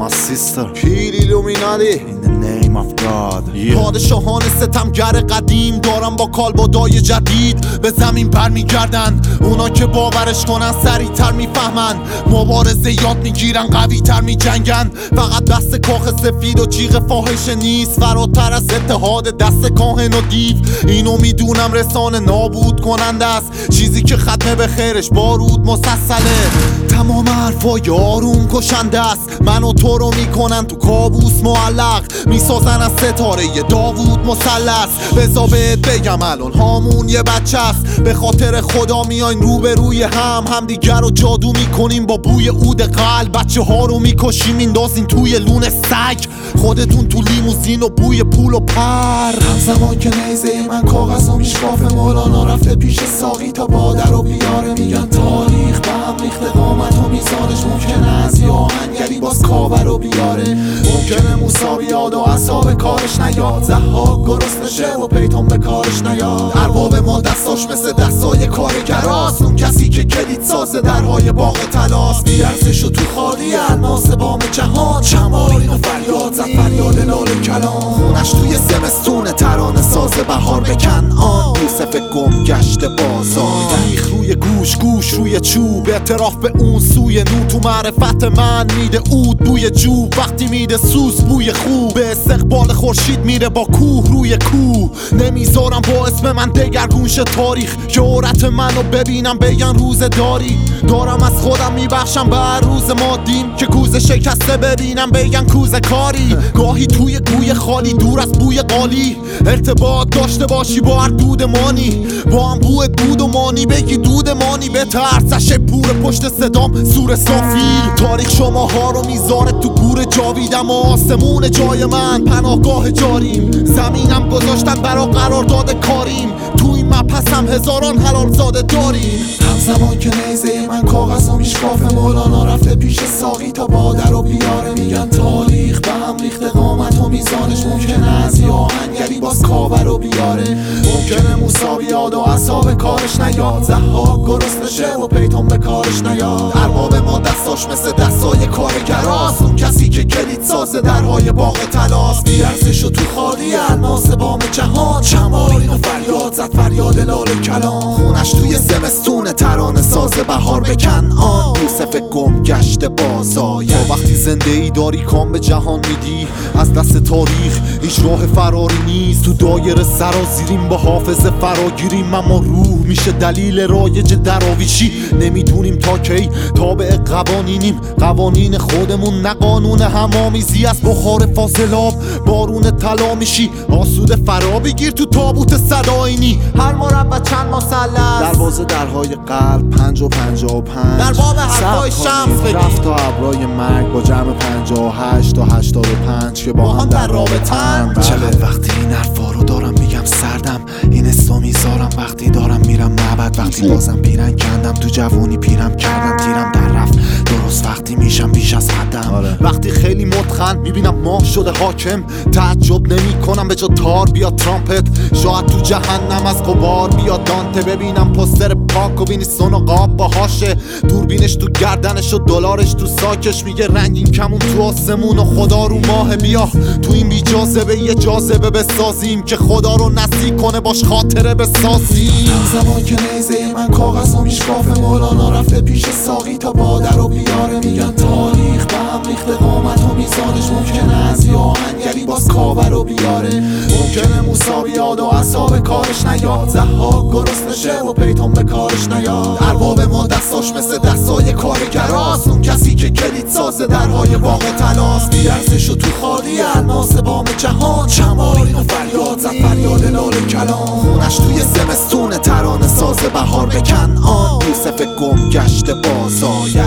my sister. Pir ایلومینالی In the name of God. Yeah. پادشاهان ستمگر قدیم دارن با کالبادای جدید به زمین برمیگردن اونا که باورش کنن سریعتر میفهمن. مبارزه یاد میگیرن قوی تر میجنگن. فقط دست کاخ سفید و جیغ فاحش نیست. فراتر از اتحاد دست کاهن و دیو. اینو میدونم رسانه نابود کننده است. چیزی که ختمه به خیرش بارود مسلسله. تمام حرفای آروم کشنده است. من و تو رو میکنن تو کابوس معلق. میسازن از ستاره داوود مسلس بزا بهت بگم الان هامون یه بچه است. به خاطر خدا میاین رو به روی هم همدیگر رو جادو میکنیم با بوی عود قلب. بچه ها رو میکشیم میندازین توی لون سگ. خودتون تو لیموزین و بوی پول و پر. همزمان که نیزه من کاغذ و میشکاف مولانا رفته پیش ساقی تا بادر و بیاره. میگن تاریخ به هم ریخته، قامت و میزانش ممکنه از یه آهنگری باز کاور ممکنه موسا بیاد و اصاب کارش نیاد. زحاک گرست نشه و پیتون به کارش نیاد. ارباب ما دستاش مثل دستای کارگراست. اون کسی که کلید سازه درهای باغ تلاست بیارزش و تو خالی الماس بام جهان. چمارین و فریاد زد، فریاد لال کلام خونش توی زمستون ترانه ساز بهار به کنعان. یوسف گم گشت بازار. گوش گوش روی چوب. اعتراف به اون سوی نو. تو معرفت من میده اود بوی جو وقتی میده سوز بوی خوب. به استقبال خورشید میره با کوه روی کوه. نمیذارم با اسم من دگرگون شه تاریخ. جورت منو ببینم بگن روز داری. دارم از خودم میبخشم بر روز مادیم. که کوزه شکسته ببینم بگن کوزه کاری. گاهی توی گوی خالی، دور از بوی قالی. ارتباط داشته باشی با هر دود مانی. با هم بوی دود و مانی. بگی دود مانی به ترسش پور پشت صدام سور سافیل تاریخ شماها رو میذاره تو گور جاویدم و آسمون جای من. پناهگاه جاریم. زمینم گذاشتن برا قرارداد کاریم. تو این مپسم هزاران حلال زاده داریم. همزمان که نیزه من کاغذ و میشکاف مولانا رفته پیش ساقی تا بادر و بیاره میگن تاریخ به هم ریخته قامت و میزانش ممکنه از یه آهنگری باز ممکنه موسا بیاد و اصاب کارش نیاد. زحاک گرست نشه و پیتون به کارش نیاد. ارباب ما دستاش مثل دستای کارگراست اون کسی که کلید سازه درهای باغ تلاست بیارزش و تو خالی الماس بام جهان. چمارین و فریاد زد، فریاد لال کلام خونش توی زمستون ترانه ساز بهار به کنعان. یوسف گم گشت بازای. تو وقتی زنده ای داری کام به جهان میدی. از دست تاریخ هیچ راه فراری نیست. تو دایره سرازیریم با حافظ فر فراگیریم اما روح میشه دلیل رایج دراویشی نمیدونیم تا کی. تابع قوانینیم. قوانین خودمون نه قانون همامیزی از بخار فاصلاب بارون طلا میشی. آسوده فرا بگیر تو تابوت صداینی. هر مربع چند مثلث دروازه درهای قلب پنج و پنجا و پنج. در باب حرفای شمس. بگید. رفت تا ابرای مرگ با جمع پنجا و هشت تا هشتاد و پنج که با هم در رابطن. چقدر وقتی این حرفا رو دارم میگم سردم. این اسمو میذارم. وقتی دارم میرم معبد. وقتی بازم پیرن کندم. تو جوونی پیرم کردم. تیرم در رفت. درست وقتی میشم بیش از حدم. آره. وقتی خیلی متخن میبینم ماه شده حاکم. تعجب نمی کنم به جا تار بیاد ترامپت. شاید تو جهنم از قبار بیاد. دانته ببینم پستر پاک و وینیستون و قاب باهاشه دوربینش تو گردنش و دلارش تو ساکش. میگه رنگین کمون تو آسمون و خدا رو ماه بیا تو این بی جاذبه یه جاذبه بسازیم که خدا رو نسی کنه، باش خاطره بسازیم. زمان که نیزه من کاغذ و میشکاف مولانا رفته پیش ساقی تا بادر رو بیا کارش نیاد. زحاک گرست نشه و پیتون به کارش نیاد. ارباب ما دستاش مثل دستای کارگراست. اون کسی که کلید سازه درهای باغ تلاست بیارزش و تو خالی الماس بام جهان. چمارین و فریاد زد فریاد لال کلام. خونش توی زمستون ترانه ساز بهار به کنعان. یوسف گم گشت بازای